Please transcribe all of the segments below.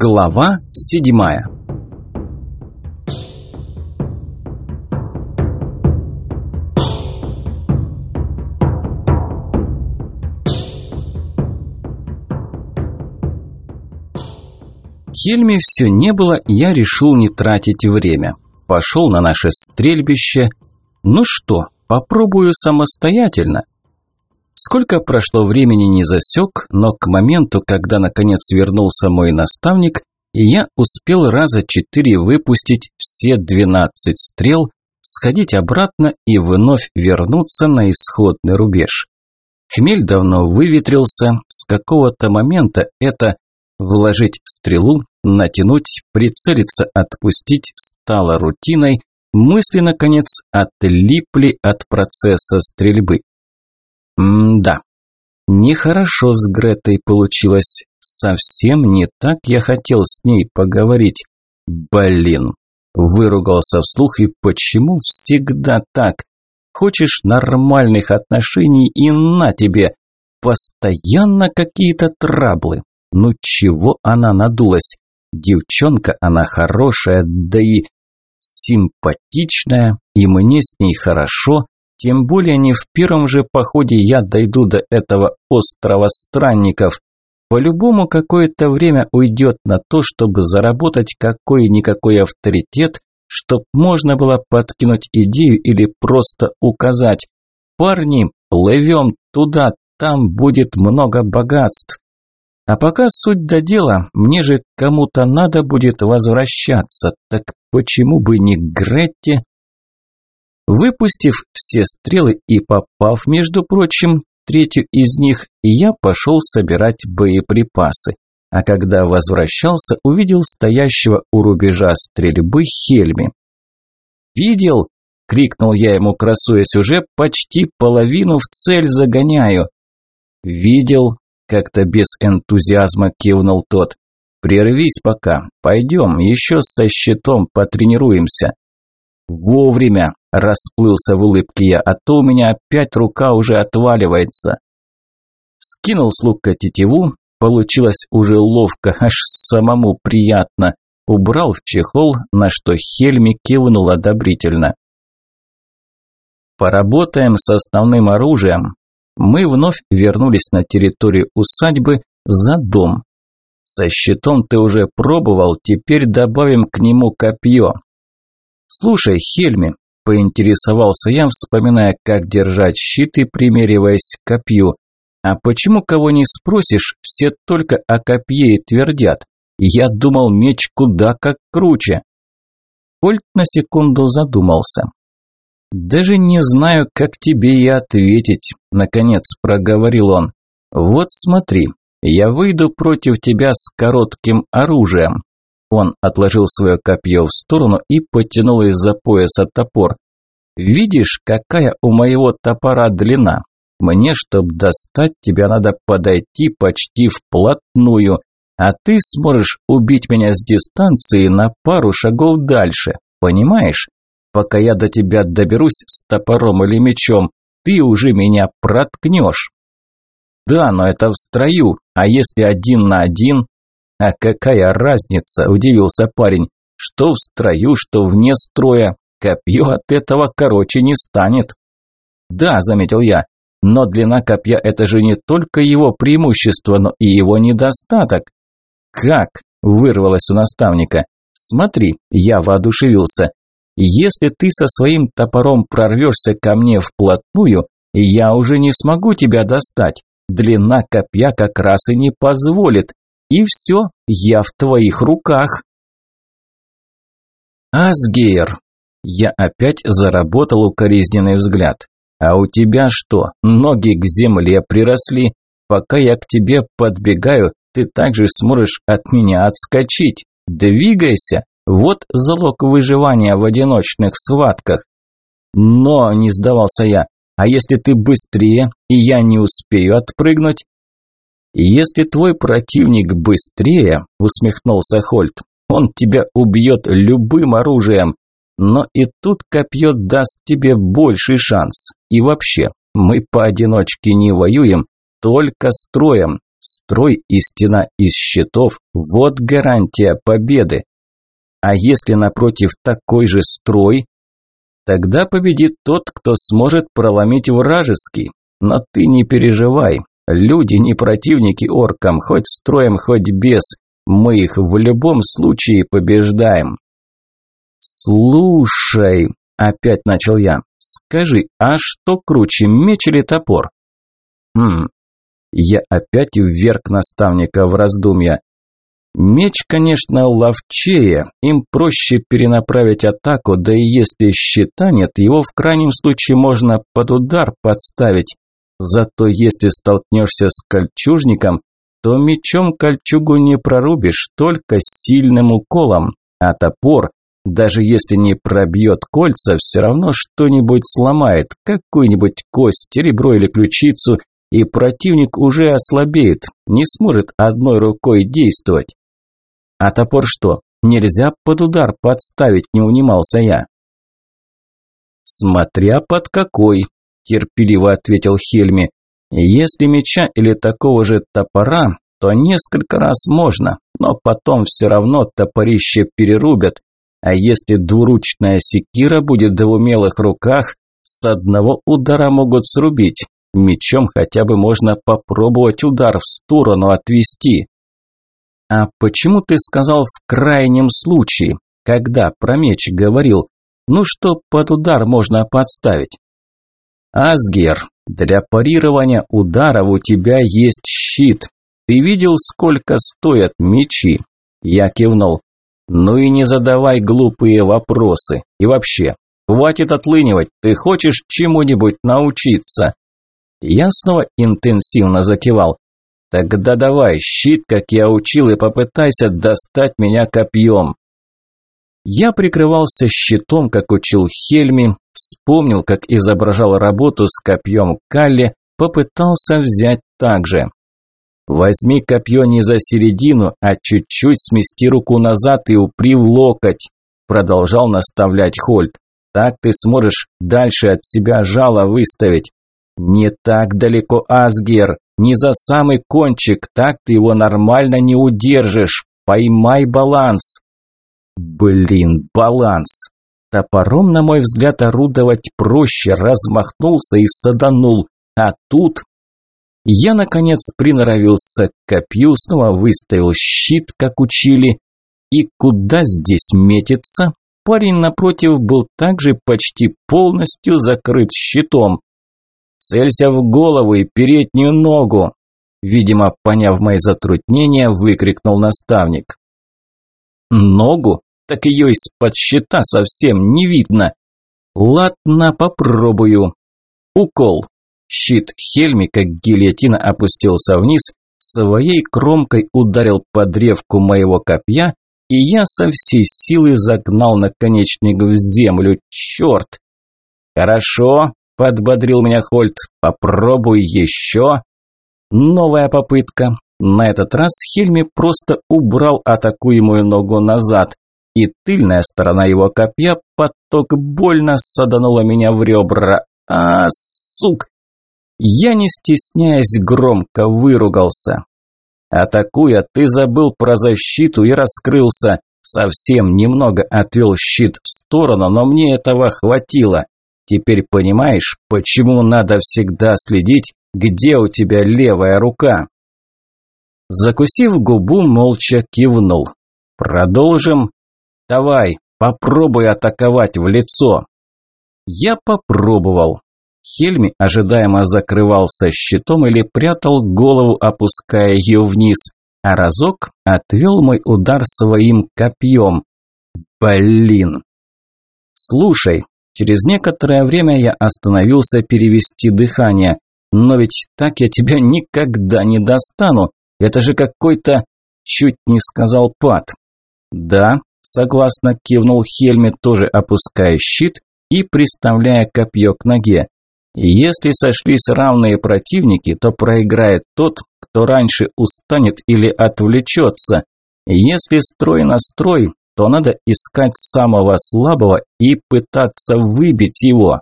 Глава седьмая Хельми все не было, я решил не тратить время. Пошел на наше стрельбище. Ну что, попробую самостоятельно. Сколько прошло времени не засек, но к моменту, когда наконец вернулся мой наставник, я успел раза четыре выпустить все двенадцать стрел, сходить обратно и вновь вернуться на исходный рубеж. Хмель давно выветрился, с какого-то момента это вложить стрелу, натянуть, прицелиться, отпустить стало рутиной, мысли, наконец, отлипли от процесса стрельбы. М-да. Нехорошо с Гретой получилось. Совсем не так я хотел с ней поговорить. Блин. Выругался вслух и почему всегда так? Хочешь нормальных отношений и на тебе. Постоянно какие-то траблы. Ну чего она надулась? Девчонка она хорошая, да и симпатичная, и мне с ней хорошо, тем более не в первом же походе я дойду до этого острова странников. По-любому какое-то время уйдет на то, чтобы заработать какой-никакой авторитет, чтоб можно было подкинуть идею или просто указать. Парни, плывем туда, там будет много богатств. А пока суть до дела, мне же кому-то надо будет возвращаться, так почему бы не Гретте? Выпустив все стрелы и попав, между прочим, третью из них, я пошел собирать боеприпасы. А когда возвращался, увидел стоящего у рубежа стрельбы Хельми. «Видел?» – крикнул я ему, красуясь уже, почти половину в цель загоняю. «Видел?» – как-то без энтузиазма кивнул тот. «Прервись пока, пойдем, еще со щитом потренируемся». «Вовремя!» – расплылся в улыбке я, а то у меня опять рука уже отваливается. Скинул с лука тетиву, получилось уже ловко, аж самому приятно. Убрал в чехол, на что Хельми кивнул одобрительно. «Поработаем с основным оружием». Мы вновь вернулись на территорию усадьбы за дом. Со щитом ты уже пробовал, теперь добавим к нему копье. «Слушай, Хельми», – поинтересовался я, вспоминая, как держать щит и примериваясь к копью. «А почему кого не спросишь, все только о копье и твердят? Я думал, меч куда как круче». Кольт на секунду задумался. «Даже не знаю, как тебе и ответить», – наконец проговорил он. «Вот смотри, я выйду против тебя с коротким оружием. Он отложил свое копье в сторону и потянул из-за пояса топор. «Видишь, какая у моего топора длина? Мне, чтобы достать тебя, надо подойти почти вплотную, а ты сможешь убить меня с дистанции на пару шагов дальше, понимаешь? Пока я до тебя доберусь с топором или мечом, ты уже меня проткнешь». «Да, но это в строю, а если один на один, «А какая разница?» – удивился парень. «Что в строю, что вне строя. Копье от этого короче не станет». «Да», – заметил я, – «но длина копья – это же не только его преимущество, но и его недостаток». «Как?» – вырвалось у наставника. «Смотри, я воодушевился. Если ты со своим топором прорвешься ко мне вплотную, я уже не смогу тебя достать. Длина копья как раз и не позволит. И все, я в твоих руках. Асгейр. Я опять заработал укоризненный взгляд. А у тебя что, ноги к земле приросли? Пока я к тебе подбегаю, ты также сможешь от меня отскочить. Двигайся. Вот залог выживания в одиночных схватках. Но, не сдавался я, а если ты быстрее, и я не успею отпрыгнуть? «Если твой противник быстрее», – усмехнулся Хольт, – «он тебя убьет любым оружием. Но и тут копье даст тебе больший шанс. И вообще, мы поодиночке не воюем, только строем. Строй и стена из щитов – вот гарантия победы. А если напротив такой же строй, тогда победит тот, кто сможет проломить вражеский. Но ты не переживай, люди не противники оркам, хоть строем, хоть без, мы их в любом случае побеждаем. Слушай, опять начал я, скажи, а что круче, меч или топор? Хм, я опять вверг наставника в раздумья. Меч, конечно, ловчее, им проще перенаправить атаку, да и если щита нет, его в крайнем случае можно под удар подставить. Зато если столкнешься с кольчужником, то мечом кольчугу не прорубишь, только сильным уколом, а топор, даже если не пробьет кольца, все равно что-нибудь сломает, какую-нибудь кость, ребро или ключицу, и противник уже ослабеет, не сможет одной рукой действовать. А топор что, нельзя под удар подставить, не унимался я. Смотря под какой, терпеливо ответил Хельми. Если меча или такого же топора, то несколько раз можно, но потом все равно топорище перерубят. А если двуручная секира будет в умелых руках, с одного удара могут срубить. Мечом хотя бы можно попробовать удар в сторону отвести. А почему ты сказал в крайнем случае, когда про меч говорил? Ну что под удар можно подставить? Асгер, для парирования ударов у тебя есть щит. Ты видел, сколько стоят мечи? Я кивнул. Ну и не задавай глупые вопросы. И вообще, хватит отлынивать, ты хочешь чему-нибудь научиться? Я снова интенсивно закивал. Тогда давай, щит, как я учил, и попытайся достать меня копьем. Я прикрывался щитом, как учил Хельми, вспомнил, как изображал работу с копьем Калли, попытался взять так же. Возьми копье не за середину, а чуть-чуть смести руку назад и упри в локоть, продолжал наставлять Хольт. Так ты сможешь дальше от себя жало выставить. Не так далеко, Асгер, не за самый кончик, так ты его нормально не удержишь. Поймай баланс. Блин, баланс. Топором, на мой взгляд, орудовать проще, размахнулся и саданул. А тут я, наконец, приноровился к копью, снова выставил щит, как учили. И куда здесь метиться? Парень напротив был также почти полностью закрыт щитом. «Целься в голову и переднюю ногу!» Видимо, поняв мои затруднения, выкрикнул наставник. «Ногу? Так ее из-под щита совсем не видно!» «Ладно, попробую!» Укол. Щит Хельми, как гильотина, опустился вниз, своей кромкой ударил по древку моего копья, и я со всей силы загнал наконечник в землю. Черт! Хорошо, подбодрил меня Хольт. Попробуй еще. Новая попытка. На этот раз Хельми просто убрал атакуемую ногу назад, и тыльная сторона его копья поток больно саданула меня в ребра. А, сук! Я, не стесняясь, громко выругался. Атакуя, ты забыл про защиту и раскрылся. Совсем немного отвел щит в сторону, но мне этого хватило. Теперь понимаешь, почему надо всегда следить, где у тебя левая рука? Закусив губу, молча кивнул. Продолжим. Давай, попробуй атаковать в лицо. Я попробовал. Хельми ожидаемо закрывался щитом или прятал голову, опуская ее вниз, а разок отвел мой удар своим копьем. Блин! Слушай, через некоторое время я остановился перевести дыхание. Но ведь так я тебя никогда не достану. Это же какой-то... Чуть не сказал Пат. Да, согласно кивнул Хельми, тоже опуская щит и приставляя копье к ноге. Если сошлись равные противники, то проиграет тот, кто раньше устанет или отвлечется. Если строй на строй, то надо искать самого слабого и пытаться выбить его.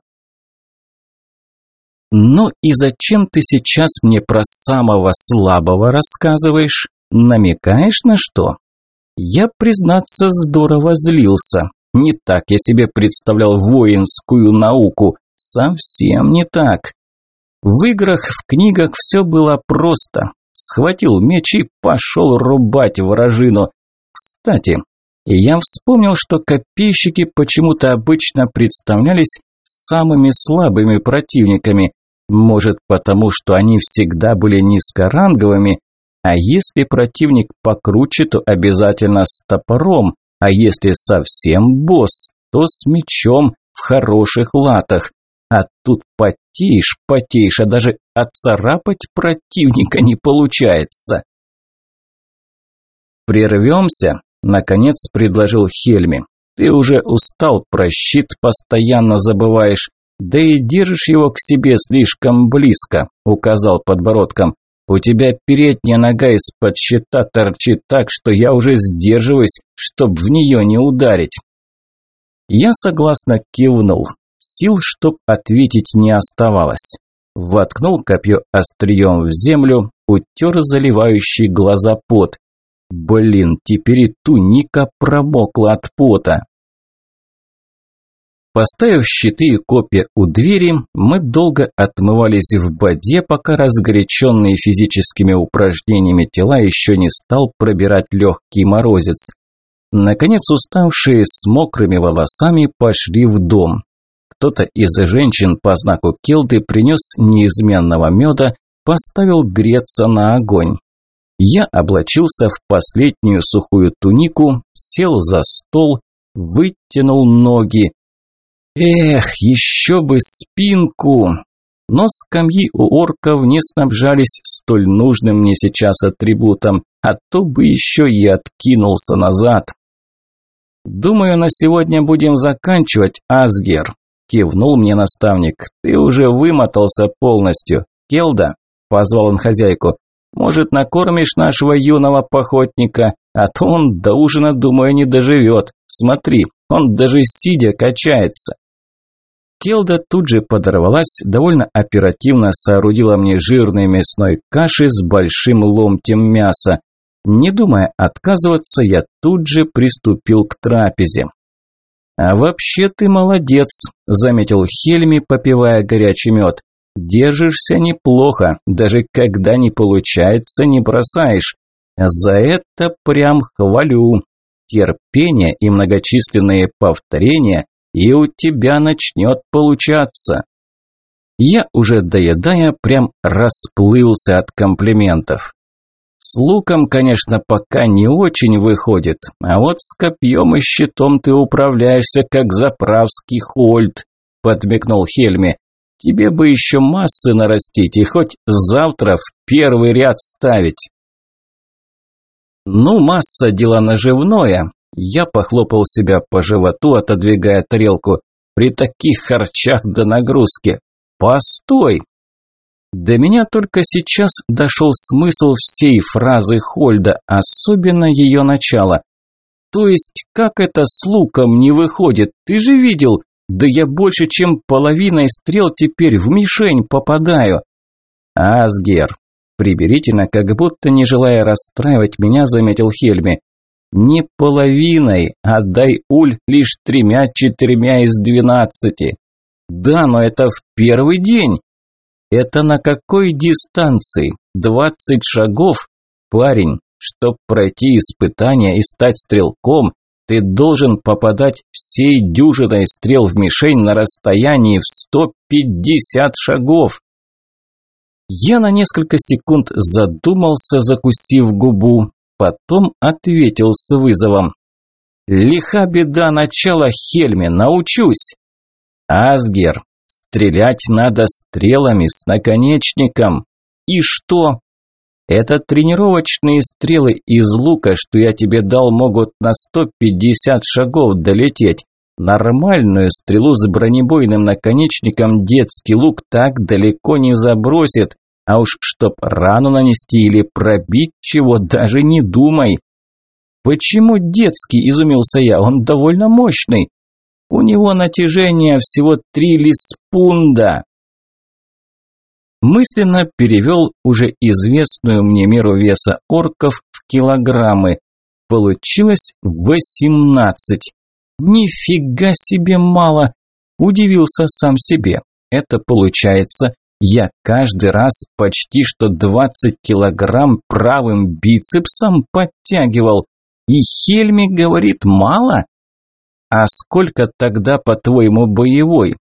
«Ну и зачем ты сейчас мне про самого слабого рассказываешь? Намекаешь на что?» Я, признаться, здорово злился. Не так я себе представлял воинскую науку. Совсем не так. В играх, в книгах все было просто. Схватил меч и пошел рубать вражину. Кстати, я вспомнил, что копейщики почему-то обычно представлялись самыми слабыми противниками. Может, потому что они всегда были низкоранговыми, а если противник покруче, то обязательно с топором, а если совсем босс, то с мечом в хороших латах. А тут потеешь, потеешь, а даже отцарапать противника не получается. «Прервемся?» – наконец предложил Хельми. «Ты уже устал про щит, постоянно забываешь. Да и держишь его к себе слишком близко», – указал подбородком. «У тебя передняя нога из-под щита торчит так, что я уже сдерживаюсь, чтоб в нее не ударить». Я согласно кивнул. Сил, чтоб ответить, не оставалось. Воткнул копье острием в землю, утер заливающий глаза пот. Блин, теперь и туника промокла от пота. Поставив щиты и копья у двери, мы долго отмывались в воде, пока разгоряченные физическими упражнениями тела еще не стал пробирать легкий морозец. Наконец, уставшие с мокрыми волосами пошли в дом. Кто-то из женщин по знаку Келды принес неизменного меда, поставил греться на огонь. Я облачился в последнюю сухую тунику, сел за стол, вытянул ноги. Эх, еще бы спинку! Но скамьи у орков не снабжались столь нужным мне сейчас атрибутом, а то бы еще и откинулся назад. «Думаю, на сегодня будем заканчивать, Асгер», – кивнул мне наставник. «Ты уже вымотался полностью. Келда», – позвал он хозяйку, – «может, накормишь нашего юного походника, а то он до ужина, думаю, не доживет. Смотри, он даже сидя качается». Келда тут же подорвалась, довольно оперативно соорудила мне жирной мясной каши с большим ломтем мяса. Не думая отказываться, я тут же приступил к трапезе. «А вообще ты молодец», – заметил Хельми, попивая горячий мед. «Держишься неплохо, даже когда не получается, не бросаешь. За это прям хвалю. Терпение и многочисленные повторения и у тебя начнет получаться. Я уже доедая прям расплылся от комплиментов. С луком, конечно, пока не очень выходит, а вот с копьем и щитом ты управляешься как заправский хольд, подмигнул Хельми. Тебе бы еще массы нарастить и хоть завтра в первый ряд ставить. Ну, масса дело наживное, я похлопал себя по животу, отодвигая тарелку. При таких харчах до нагрузки. Постой! До меня только сейчас дошел смысл всей фразы Хольда, особенно ее начала. То есть, как это с луком не выходит? Ты же видел? Да я больше, чем половиной стрел теперь в мишень попадаю. Асгер, приберительно, как будто не желая расстраивать меня, заметил Хельми. Не половиной, отдай уль лишь тремя-четырьмя из двенадцати. Да, но это в первый день. Это на какой дистанции? Двадцать шагов? Парень, чтоб пройти испытание и стать стрелком, ты должен попадать всей дюжиной стрел в мишень на расстоянии в сто пятьдесят шагов. Я на несколько секунд задумался, закусив губу, Потом ответил с вызовом. «Лиха беда начала Хельме, научусь!» «Асгер, стрелять надо стрелами с наконечником!» «И что?» «Это тренировочные стрелы из лука, что я тебе дал, могут на 150 шагов долететь. Нормальную стрелу с бронебойным наконечником детский лук так далеко не забросит, а уж чтоб рану нанести или пробить чего, даже не думай. Почему детский, изумился я, он довольно мощный. У него натяжение всего три лиспунда. Мысленно перевел уже известную мне меру веса орков в килограммы. Получилось восемнадцать. Нифига себе мало! Удивился сам себе. Это получается, я каждый раз почти что 20 килограмм правым бицепсом подтягивал. И Хельми говорит мало? А сколько тогда, по-твоему, боевой?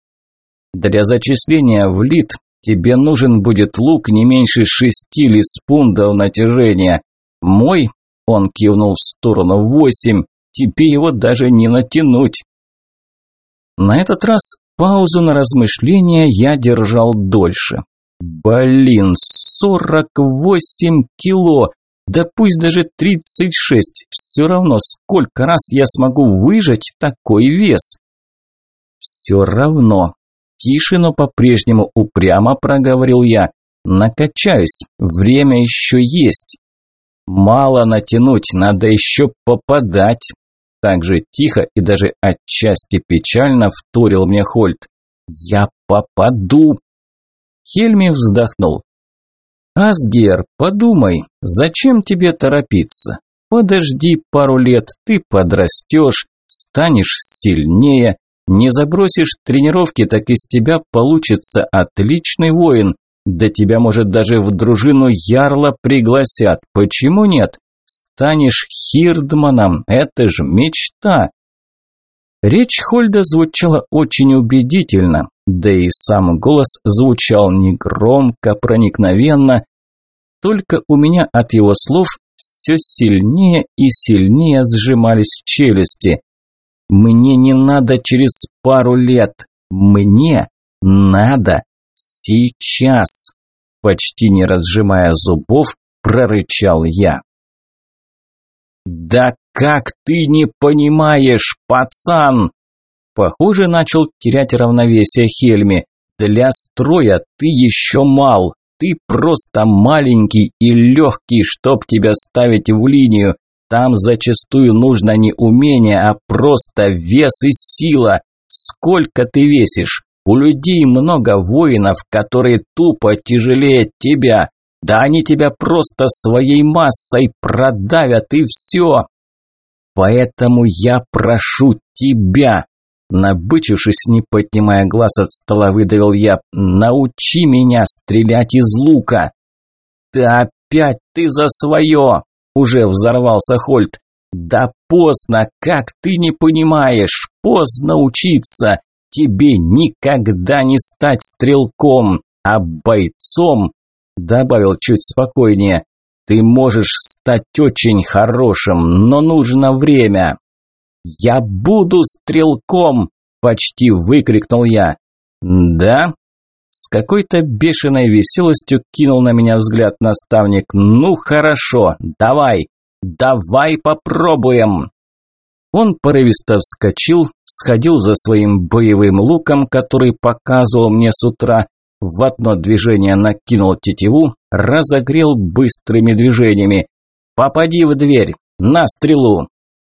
Для зачисления в лид тебе нужен будет лук не меньше шести лиспундов натяжения. Мой, он кивнул в сторону, восемь, тебе его даже не натянуть. На этот раз Паузу на размышления я держал дольше. Блин, 48 кило! Да пусть даже 36, все равно сколько раз я смогу выжать такой вес? Все равно. Тише, по-прежнему упрямо проговорил я. Накачаюсь, время еще есть. Мало натянуть, надо еще попадать. Так же тихо и даже отчасти печально вторил мне Хольт. «Я попаду!» Хельми вздохнул. «Асгер, подумай, зачем тебе торопиться? Подожди пару лет, ты подрастешь, станешь сильнее, не забросишь тренировки, так из тебя получится отличный воин. Да тебя, может, даже в дружину Ярла пригласят. Почему нет? Станешь Хирдманом, это ж мечта. Речь Хольда звучала очень убедительно, да и сам голос звучал негромко, проникновенно. Только у меня от его слов все сильнее и сильнее сжимались челюсти. Мне не надо через пару лет, мне надо сейчас. Почти не разжимая зубов, прорычал я. «Да как ты не понимаешь, пацан?» Похоже, начал терять равновесие Хельми. «Для строя ты еще мал. Ты просто маленький и легкий, чтоб тебя ставить в линию. Там зачастую нужно не умение, а просто вес и сила. Сколько ты весишь? У людей много воинов, которые тупо тяжелее тебя. Да они тебя просто своей массой продавят и все. Поэтому я прошу тебя, набычившись, не поднимая глаз от стола, выдавил я, научи меня стрелять из лука. Да опять ты за свое, уже взорвался Хольт. Да поздно, как ты не понимаешь, поздно учиться. Тебе никогда не стать стрелком, а бойцом добавил чуть спокойнее. Ты можешь стать очень хорошим, но нужно время. Я буду стрелком, почти выкрикнул я. Да? С какой-то бешеной веселостью кинул на меня взгляд наставник. Ну хорошо, давай. Давай попробуем. Он порывисто вскочил, сходил за своим боевым луком, который показывал мне с утра, в одно движение накинул тетиву, разогрел быстрыми движениями. «Попади в дверь! На стрелу!»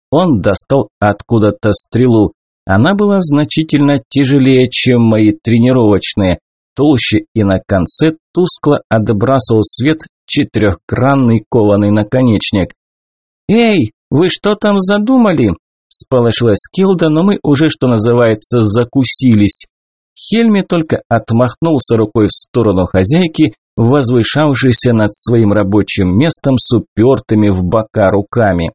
Он достал откуда-то стрелу. Она была значительно тяжелее, чем мои тренировочные, толще и на конце тускло отбрасывал свет четырехгранный кованый наконечник. «Эй, вы что там задумали?» – всполошилась Килда, но мы уже, что называется, закусились. Хельми только отмахнулся рукой в сторону хозяйки, возвышавшейся над своим рабочим местом с упертыми в бока руками.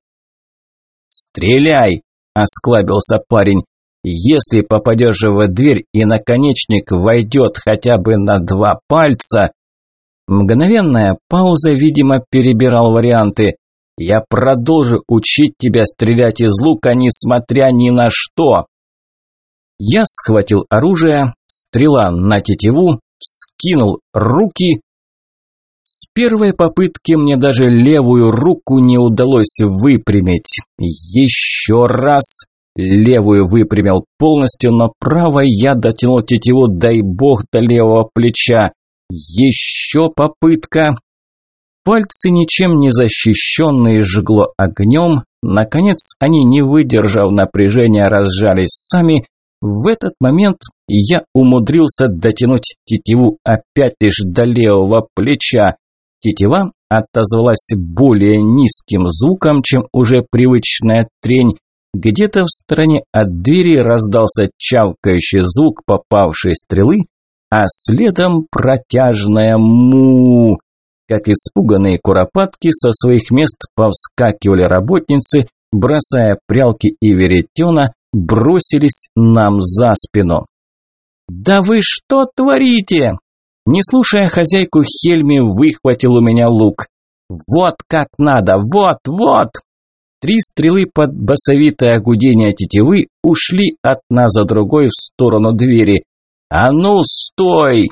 «Стреляй!» – осклабился парень. «Если попадешь в дверь и наконечник войдет хотя бы на два пальца...» Мгновенная пауза, видимо, перебирал варианты. «Я продолжу учить тебя стрелять из лука, несмотря ни на что!» Я схватил оружие, стрела на тетиву, вскинул руки. С первой попытки мне даже левую руку не удалось выпрямить. Еще раз левую выпрямил полностью, но правой я дотянул тетиву, дай бог, до левого плеча. Еще попытка. Пальцы, ничем не защищенные, жгло огнем. Наконец, они, не выдержав напряжения, разжались сами, В этот момент я умудрился дотянуть тетиву опять лишь до левого плеча. Тетива отозвалась более низким звуком, чем уже привычная трень. Где-то в стороне от двери раздался чавкающий звук попавшей стрелы, а следом протяжное му. Как испуганные куропатки со своих мест повскакивали работницы, бросая прялки и веретена, бросились нам за спину. «Да вы что творите?» Не слушая хозяйку, Хельми выхватил у меня лук. «Вот как надо! Вот, вот!» Три стрелы под басовитое гудение тетивы ушли одна за другой в сторону двери. «А ну, стой!»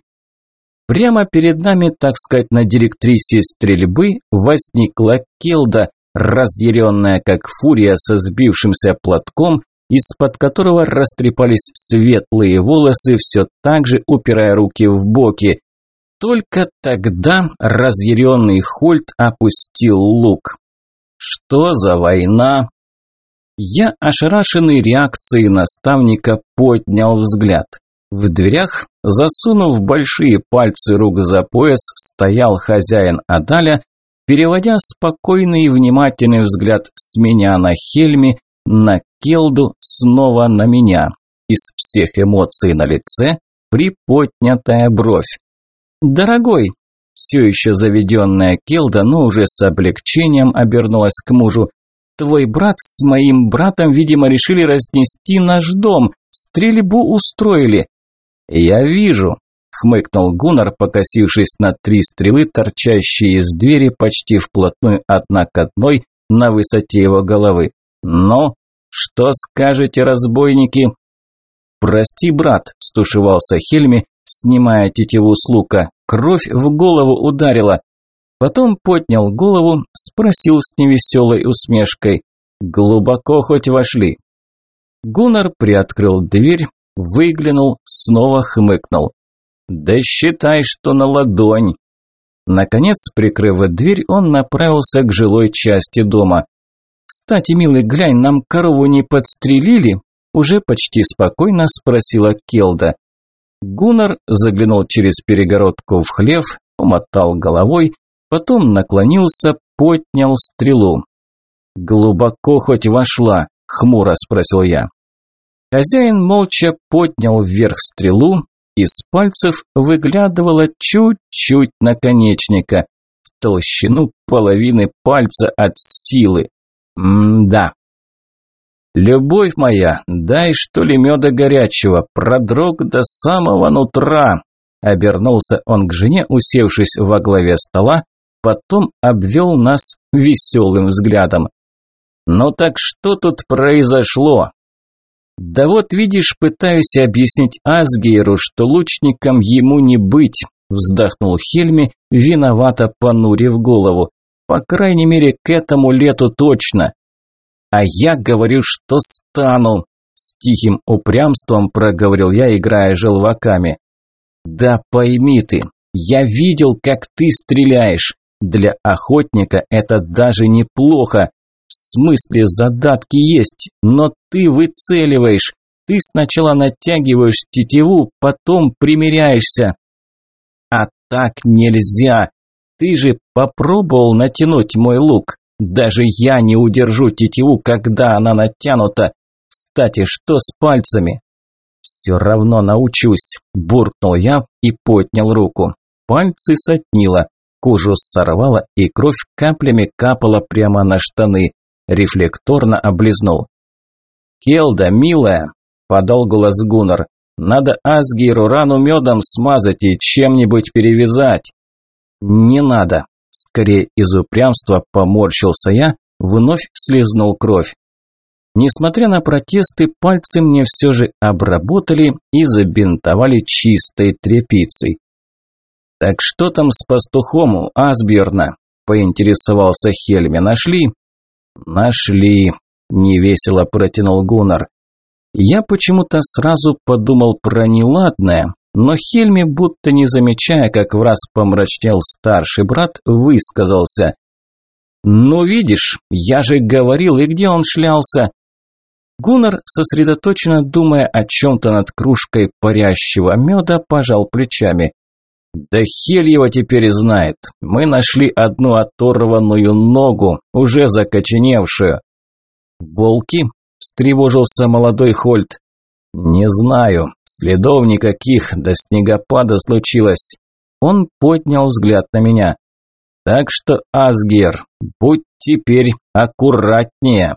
Прямо перед нами, так сказать, на директрисе стрельбы возникла Келда, разъяренная как фурия со сбившимся платком из-под которого растрепались светлые волосы, все так же упирая руки в боки. Только тогда разъяренный Хольт опустил лук. Что за война? Я, ошарашенный реакцией наставника, поднял взгляд. В дверях, засунув большие пальцы рук за пояс, стоял хозяин Адаля, переводя спокойный и внимательный взгляд с меня на Хельми на Келду, снова на меня. Из всех эмоций на лице приподнятая бровь. «Дорогой!» Все еще заведенная Келда, но уже с облегчением обернулась к мужу. «Твой брат с моим братом, видимо, решили разнести наш дом. Стрельбу устроили». «Я вижу», – хмыкнул Гуннар, покосившись на три стрелы, торчащие из двери почти вплотную одна к одной на высоте его головы. «Но что скажете, разбойники?» «Прости, брат», – стушевался Хельми, снимая тетиву с лука. Кровь в голову ударила. Потом поднял голову, спросил с невеселой усмешкой. «Глубоко хоть вошли?» Гуннар приоткрыл дверь, выглянул, снова хмыкнул. «Да считай, что на ладонь!» Наконец, прикрыв дверь, он направился к жилой части дома. «Кстати, милый, глянь, нам корову не подстрелили?» Уже почти спокойно спросила Келда. Гуннар заглянул через перегородку в хлев, помотал головой, потом наклонился, поднял стрелу. «Глубоко хоть вошла?» – хмуро спросил я. Хозяин молча поднял вверх стрелу, из пальцев выглядывало чуть-чуть наконечника, в толщину половины пальца от силы. М-да. Любовь моя, дай что ли меда горячего, продрог до самого нутра. Обернулся он к жене, усевшись во главе стола, потом обвел нас веселым взглядом. «Ну так что тут произошло?» «Да вот видишь, пытаюсь объяснить Асгейру, что лучником ему не быть», вздохнул Хельми, виновато понурив голову. По крайней мере, к этому лету точно. А я говорю, что стану. С тихим упрямством проговорил я, играя желваками. Да пойми ты, я видел, как ты стреляешь. Для охотника это даже неплохо. В смысле задатки есть, но ты выцеливаешь. Ты сначала натягиваешь тетиву, потом примеряешься. А так нельзя. Ты же попробовал натянуть мой лук. Даже я не удержу тетиву, когда она натянута. Кстати, что с пальцами? Все равно научусь, буркнул я и поднял руку. Пальцы сотнило, кожу сорвало и кровь каплями капала прямо на штаны. Рефлекторно облизнул. «Келда, милая!» – подал голос Гуннар. «Надо Асгиру рану медом смазать и чем-нибудь перевязать». «Не надо», – скорее из упрямства поморщился я, вновь слезнул кровь. Несмотря на протесты, пальцы мне все же обработали и забинтовали чистой тряпицей. «Так что там с пастухом у Асберна?» – поинтересовался Хельми. «Нашли?» «Нашли», – невесело протянул Гуннар. Я почему-то сразу подумал про неладное, но Хельми, будто не замечая, как в раз помрачнел старший брат, высказался. «Ну видишь, я же говорил, и где он шлялся?» Гуннар, сосредоточенно думая о чем-то над кружкой парящего меда, пожал плечами. «Да хель его теперь знает. Мы нашли одну оторванную ногу, уже закоченевшую». «Волки?» – встревожился молодой Хольт. «Не знаю. Следов никаких, до снегопада случилось». Он поднял взгляд на меня. «Так что, Асгер, будь теперь аккуратнее».